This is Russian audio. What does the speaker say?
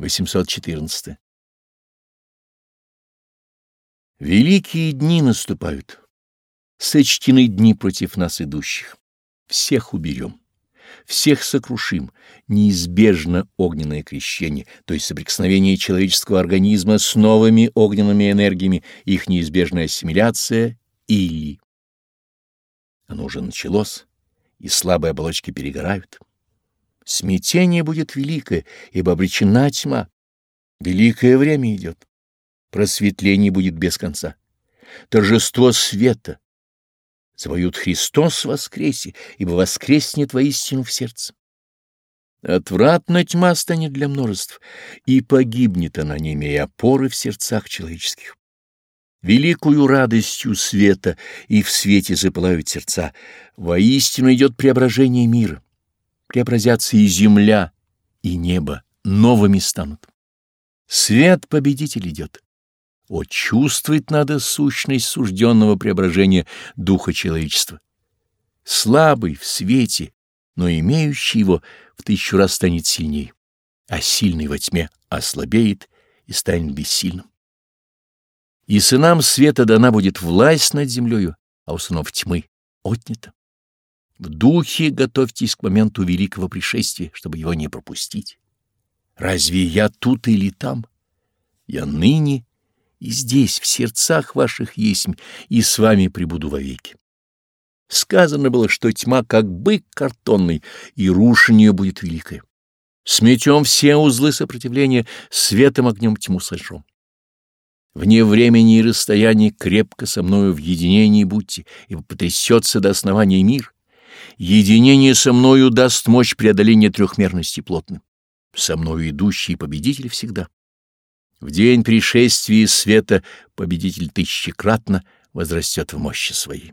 814. Великие дни наступают. Сочтены дни против нас идущих. Всех уберем, всех сокрушим. Неизбежно огненное крещение, то есть соприкосновение человеческого организма с новыми огненными энергиями, их неизбежная ассимиляция или. Оно уже началось, и слабые оболочки перегорают. Смятение будет великое, ибо обречена тьма. Великое время идет. Просветление будет без конца. Торжество света. Завоют Христос воскресе, ибо воскреснет воистину в сердце. Отвратна тьма станет для множеств, и погибнет она, не имея опоры в сердцах человеческих. Великую радостью света и в свете запылают сердца. Воистину идет преображение мира преобразятся и земля, и небо, новыми станут. Свет победитель идет. О, чувствовать надо сущность сужденного преображения духа человечества. Слабый в свете, но имеющий его в тысячу раз станет сильней, а сильный во тьме ослабеет и станет бессильным. И сынам света дана будет власть над землею, а у сынов тьмы отнята. В духе готовьтесь к моменту великого пришествия, чтобы его не пропустить. Разве я тут или там? Я ныне и здесь, в сердцах ваших есть, и с вами пребуду вовеки. Сказано было, что тьма, как бык картонный, и рушение будет великое. Сметем все узлы сопротивления, светом огнем тьму сожжем. Вне времени и расстояния крепко со мною в единении будьте, ибо потрясется до основания мир — Единение со мною даст мощь преодоления трехмерности плотно. Со мною идущий победитель всегда. В день пришествия света победитель тысячекратно возрастет в мощи своей.